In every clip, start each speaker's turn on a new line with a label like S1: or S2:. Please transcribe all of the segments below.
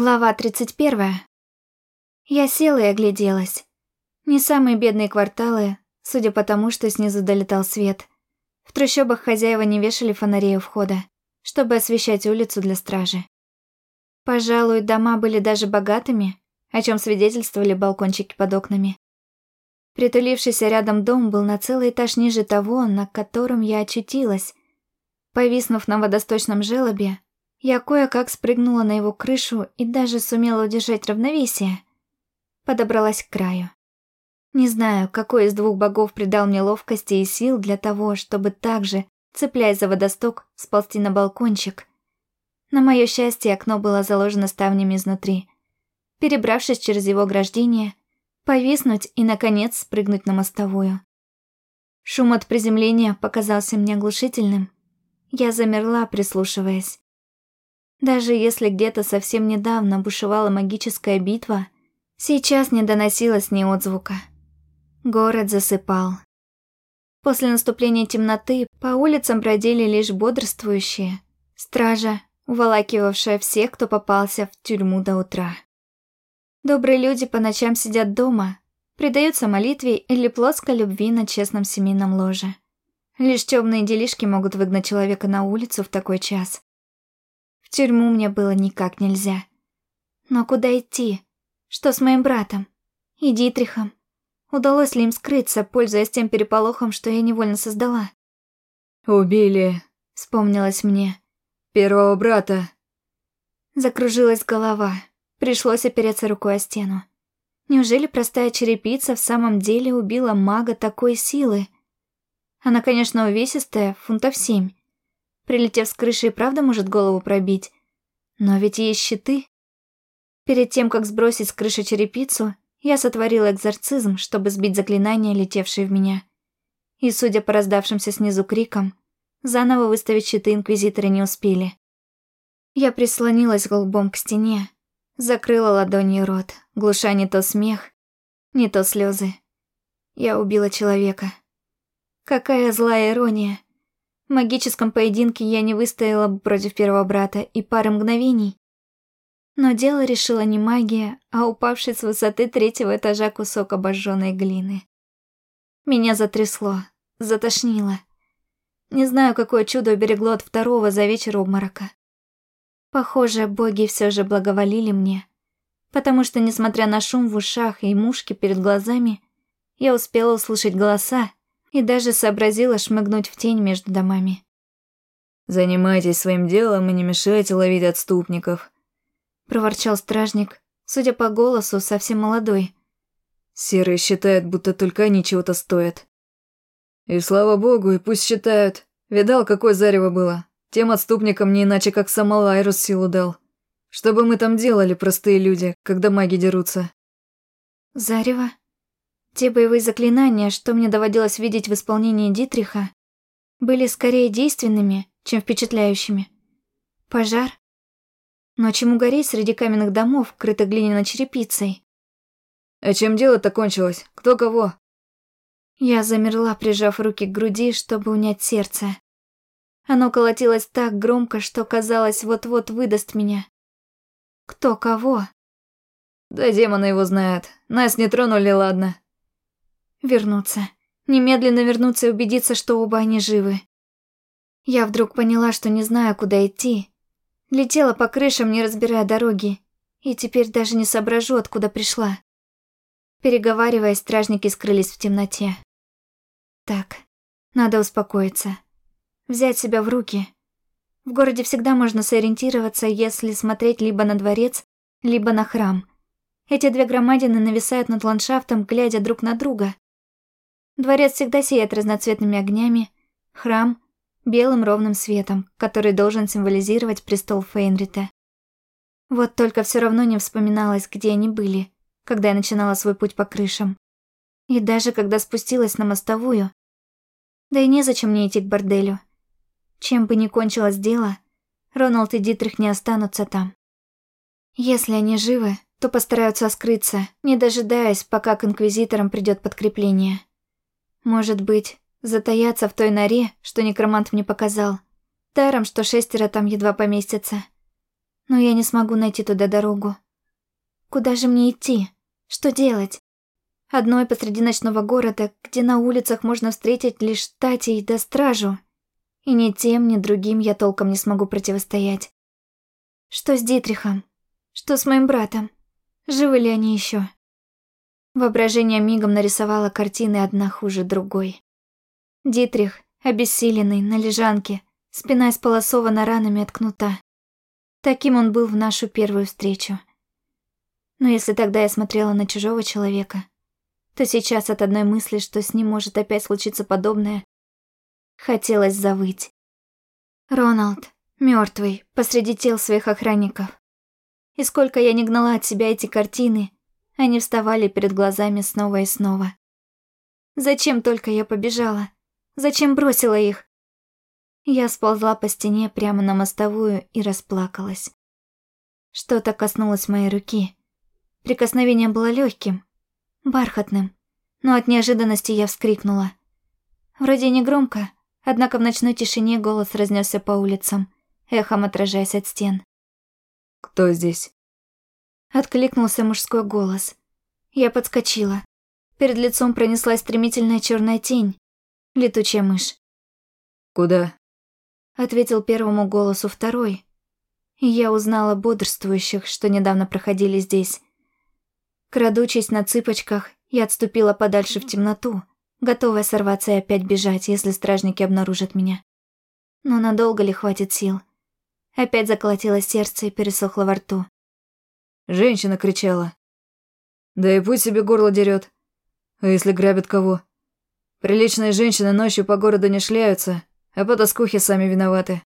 S1: Глава 31. Я села и огляделась. Не самые бедные кварталы, судя по тому, что снизу долетал свет. В трущобах хозяева не вешали фонарей у входа, чтобы освещать улицу для стражи. Пожалуй, дома были даже богатыми, о чем свидетельствовали балкончики под окнами. Притулившийся рядом дом был на целый этаж ниже того, на котором я очутилась. Повиснув на водосточном желобе, я кое-как спрыгнула на его крышу и даже сумела удержать равновесие. Подобралась к краю. Не знаю, какой из двух богов придал мне ловкости и сил для того, чтобы также, цепляясь за водосток, сползти на балкончик. На мое счастье, окно было заложено ставнями изнутри. Перебравшись через его ограждение, повиснуть и, наконец, спрыгнуть на мостовую. Шум от приземления показался мне оглушительным. Я замерла, прислушиваясь. Даже если где-то совсем недавно бушевала магическая битва, сейчас не доносилось ни отзвука. Город засыпал. После наступления темноты по улицам бродили лишь бодрствующие, стража, уволакивавшая всех, кто попался в тюрьму до утра. Добрые люди по ночам сидят дома, предаются молитве или плоской любви на честном семейном ложе. Лишь темные делишки могут выгнать человека на улицу в такой час. В тюрьму мне было никак нельзя. Но куда идти? Что с моим братом? И Дитрихом? Удалось ли им скрыться, пользуясь тем переполохом, что я невольно создала?
S2: «Убили», — вспомнилось мне. «Первого брата».
S1: Закружилась голова. Пришлось опереться рукой о стену. Неужели простая черепица в самом деле убила мага такой силы? Она, конечно, увесистая, фунтов семь. Прилетев с крыши и правда может голову пробить. Но ведь есть щиты. Перед тем, как сбросить с крыши черепицу, я сотворила экзорцизм, чтобы сбить заклинания, летевшие в меня. И, судя по раздавшимся снизу крикам, заново выставить щиты инквизиторы не успели. Я прислонилась лбом к стене, закрыла ладонью рот, глуша не то смех, не то слезы. Я убила человека. Какая злая ирония. В магическом поединке я не выстояла бы против первого брата и пары мгновений. Но дело решила не магия, а упавший с высоты третьего этажа кусок обожженной глины. Меня затрясло, затошнило. Не знаю, какое чудо уберегло от второго за вечер обморока. Похоже, боги все же благоволили мне, потому что, несмотря на шум в ушах и мушки перед глазами, я успела услышать голоса, и даже сообразила шмыгнуть в тень между домами.
S2: «Занимайтесь своим делом и не мешайте ловить отступников», —
S1: проворчал стражник, судя по голосу, совсем молодой.
S2: «Серые считают, будто только они чего-то стоят». «И слава богу, и пусть считают. Видал, какое зарево было? Тем отступникам не иначе, как сам Алайрус силу дал. Что бы мы там делали, простые люди, когда маги дерутся?»
S1: «Зарево?» Те боевые заклинания, что мне доводилось видеть в исполнении Дитриха, были скорее действенными, чем впечатляющими. Пожар? Но чему гореть среди каменных домов, крытых глиняной черепицей?
S2: А чем дело-то кончилось? Кто кого?
S1: Я замерла, прижав руки к груди, чтобы унять сердце. Оно колотилось так громко, что казалось, вот-вот выдаст меня. Кто кого?
S2: Да демона его знает. Нас не тронули, ладно.
S1: Вернуться. Немедленно вернуться и убедиться, что оба они живы. Я вдруг поняла, что не знаю, куда идти. Летела по крышам, не разбирая дороги. И теперь даже не соображу, откуда пришла. Переговариваясь, стражники скрылись в темноте. Так, надо успокоиться. Взять себя в руки. В городе всегда можно сориентироваться, если смотреть либо на дворец, либо на храм. Эти две громадины нависают над ландшафтом, глядя друг на друга. Дворец всегда сияет разноцветными огнями, храм — белым ровным светом, который должен символизировать престол Фейнрита. Вот только все равно не вспоминалось, где они были, когда я начинала свой путь по крышам. И даже когда спустилась на мостовую. Да и незачем мне идти к борделю. Чем бы ни кончилось дело, Роналд и Дитрих не останутся там. Если они живы, то постараются скрыться, не дожидаясь, пока к инквизиторам придет подкрепление. Может быть, затаяться в той норе, что некромант мне показал. Даром, что шестеро там едва поместятся. Но я не смогу найти туда дорогу. Куда же мне идти? Что делать? Одной посреди ночного города, где на улицах можно встретить лишь Татей да стражу. И ни тем, ни другим я толком не смогу противостоять. Что с Дитрихом? Что с моим братом? Живы ли они еще? Воображение мигом нарисовало картины одна хуже другой. Дитрих, обессиленный, на лежанке, спина исполосована ранами от кнута. Таким он был в нашу первую встречу. Но если тогда я смотрела на чужого человека, то сейчас от одной мысли, что с ним может опять случиться подобное, хотелось завыть. Роналд, мертвый, посреди тел своих охранников. И сколько я не гнала от себя эти картины, они вставали перед глазами снова и снова. Зачем только я побежала? Зачем бросила их? Я сползла по стене прямо на мостовую и расплакалась. Что-то коснулось моей руки. Прикосновение было легким, бархатным, но от неожиданности я вскрикнула. Вроде не громко, однако в ночной тишине голос разнесся по улицам, эхом отражаясь от стен.
S2: «Кто здесь?»
S1: Откликнулся мужской голос. Я подскочила. Перед лицом пронеслась стремительная черная тень. Летучая мышь.
S2: «Куда?»
S1: Ответил первому голосу второй. И я узнала бодрствующих, что недавно проходили здесь. Крадучись на цыпочках, я отступила подальше в темноту, готовая сорваться и опять бежать, если стражники обнаружат меня. Но надолго ли хватит сил? Опять заколотилось сердце и пересохло во рту.
S2: Женщина кричала. Да и пусть себе горло дерет. А если грабят кого? Приличные женщины ночью по городу не шляются, а потаскухи сами виноваты.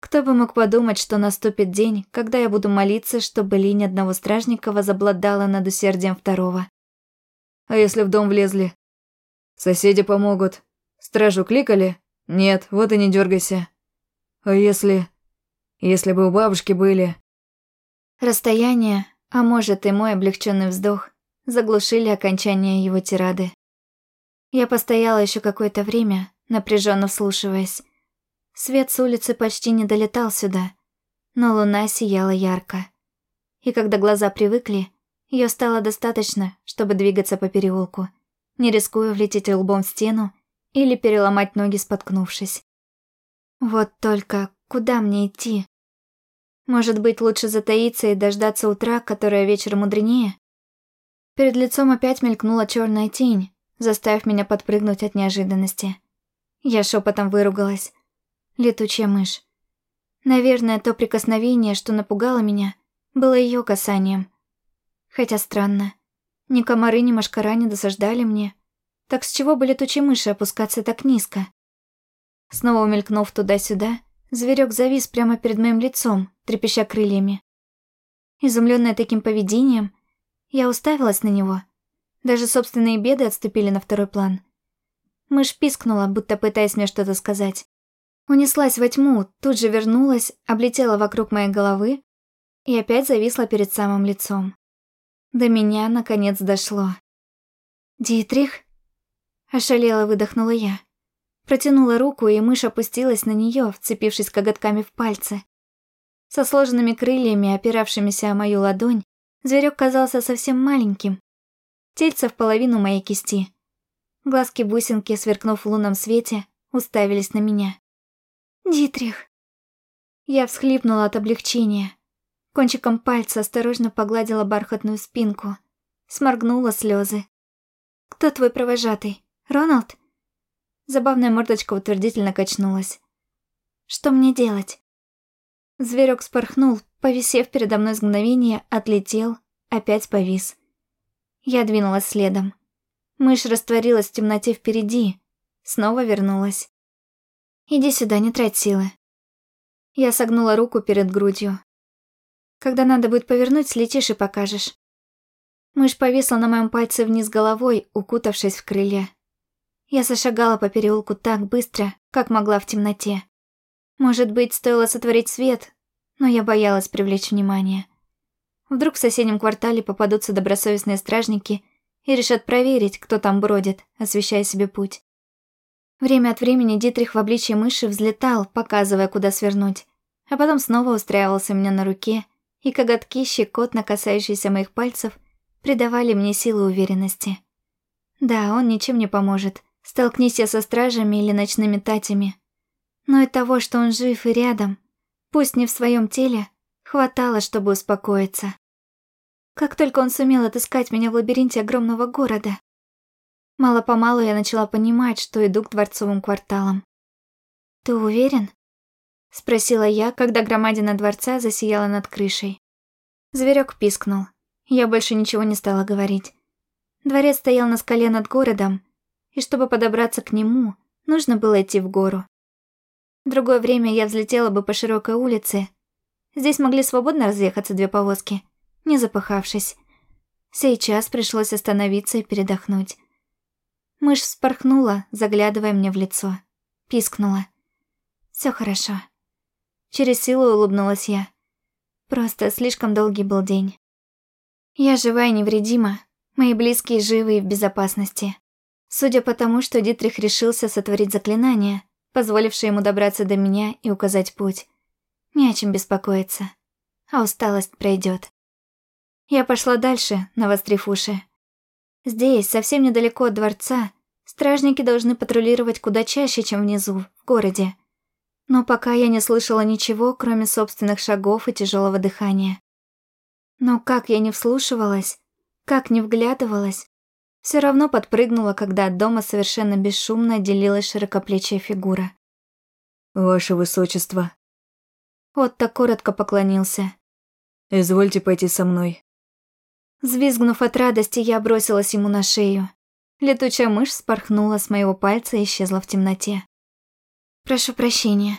S1: Кто бы мог подумать, что наступит день, когда я буду молиться, чтобы линь одного стражника возобладала над усердием второго.
S2: А если в дом влезли? Соседи помогут. Стражу кликали? Нет, вот и не дергайся. А если... Если бы у бабушки были...
S1: Расстояние, а может и мой облегченный вздох, заглушили окончание его тирады. Я постояла еще какое-то время, напряженно вслушиваясь. Свет с улицы почти не долетал сюда, но луна сияла ярко. И когда глаза привыкли, ее стало достаточно, чтобы двигаться по переулку, не рискуя влететь лбом в стену или переломать ноги, споткнувшись. Вот только куда мне идти? Может быть, лучше затаиться и дождаться утра, которое вечером мудренее? Перед лицом опять мелькнула черная тень, заставив меня подпрыгнуть от неожиданности. Я шепотом выругалась. Летучая мышь. Наверное, то прикосновение, что напугало меня, было ее касанием. Хотя странно. Ни комары, ни машкара не досаждали мне. Так с чего бы летучей мыши опускаться так низко? Снова умелькнув туда-сюда, Зверек завис прямо перед моим лицом, трепеща крыльями. Изумленная таким поведением, я уставилась на него. Даже собственные беды отступили на второй план. Мышь пискнула, будто пытаясь мне что-то сказать. Унеслась во тьму, тут же вернулась, облетела вокруг моей головы и опять зависла перед самым лицом. До меня, наконец, дошло. «Дитрих?» Ошалела выдохнула я. Протянула руку, и мышь опустилась на нее, вцепившись коготками в пальцы. Со сложенными крыльями, опиравшимися о мою ладонь, зверек казался совсем маленьким. Тельце в половину моей кисти. Глазки-бусинки, сверкнув в лунном свете, уставились на меня. «Дитрих!» Я всхлипнула от облегчения. Кончиком пальца осторожно погладила бархатную спинку. Сморгнула слезы. «Кто твой провожатый? Роналд?» Забавная мордочка утвердительно качнулась. «Что мне делать?» Зверек спорхнул, повисев передо мной с мгновения, отлетел, опять повис. Я двинулась следом. Мышь растворилась в темноте впереди, снова вернулась. «Иди сюда, не трать силы». Я согнула руку перед грудью. «Когда надо будет повернуть, слетишь и покажешь». Мышь повисла на моем пальце вниз головой, укутавшись в крылья. Я зашагала по переулку так быстро, как могла в темноте. Может быть, стоило сотворить свет, но я боялась привлечь внимание. Вдруг в соседнем квартале попадутся добросовестные стражники и решат проверить, кто там бродит, освещая себе путь. Время от времени Дитрих в обличье мыши взлетал, показывая, куда свернуть, а потом снова устраивался у меня на руке, и коготки, щекотно касающиеся моих пальцев, придавали мне силы уверенности. Да, он ничем не поможет, столкнись я со стражами или ночными татями. Но и того, что он жив и рядом, пусть не в своем теле, хватало, чтобы успокоиться. Как только он сумел отыскать меня в лабиринте огромного города. Мало-помалу я начала понимать, что иду к дворцовым кварталам. «Ты уверен?» — спросила я, когда громадина дворца засияла над крышей. Зверек пискнул. Я больше ничего не стала говорить. Дворец стоял на скале над городом, и чтобы подобраться к нему, нужно было идти в гору. В другое время я взлетела бы по широкой улице. Здесь могли свободно разъехаться две повозки, не запыхавшись. Сейчас пришлось остановиться и передохнуть. Мышь вспорхнула, заглядывая мне в лицо. Пискнула. Все хорошо». Через силу улыбнулась я. Просто слишком долгий был день. Я жива и невредима. Мои близкие живы и в безопасности. Судя по тому, что Дитрих решился сотворить заклинание, позволившее ему добраться до меня и указать путь. Не о чем беспокоиться. А усталость пройдет. Я пошла дальше, навострив уши. Здесь, совсем недалеко от дворца, стражники должны патрулировать куда чаще, чем внизу, в городе. Но пока я не слышала ничего, кроме собственных шагов и тяжелого дыхания. Но как я не вслушивалась, как не вглядывалась, все равно подпрыгнула, когда от дома совершенно бесшумно отделилась широкоплечья фигура.
S2: «Ваше Высочество».
S1: Отто коротко поклонился.
S2: «Извольте пойти со мной».
S1: Взвизгнув от радости, я бросилась ему на шею. Летучая мышь спорхнула с моего пальца и исчезла в темноте. «Прошу прощения».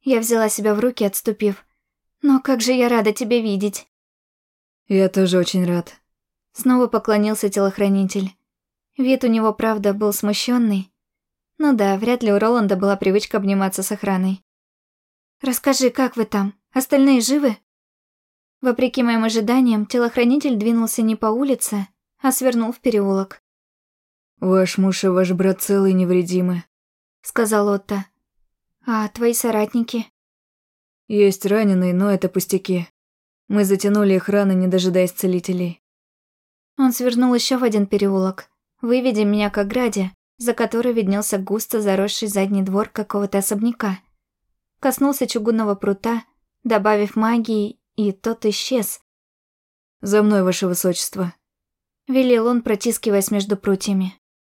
S1: Я взяла себя в руки, отступив. «Но как же я рада тебя видеть!»
S2: «Я тоже очень рад».
S1: Снова поклонился телохранитель. Вид у него, правда, был смущенный. Ну да, вряд ли у Роланда была привычка обниматься с охраной. «Расскажи, как вы там? Остальные живы?» Вопреки моим ожиданиям, телохранитель двинулся не по улице, а свернул в переулок.
S2: «Ваш муж и ваш брат целы и невредимы», —
S1: сказал Отто. «А твои соратники?»
S2: «Есть раненые, но это пустяки. Мы затянули их раны, не дожидаясь целителей».
S1: Он свернул еще в один переулок, выведя меня к ограде, за которой виднелся густо заросший задний двор какого-то особняка. Коснулся чугунного прута, добавив магии, и тот исчез.
S2: «За мной, ваше высочество», —
S1: велел он, протискиваясь между прутьями.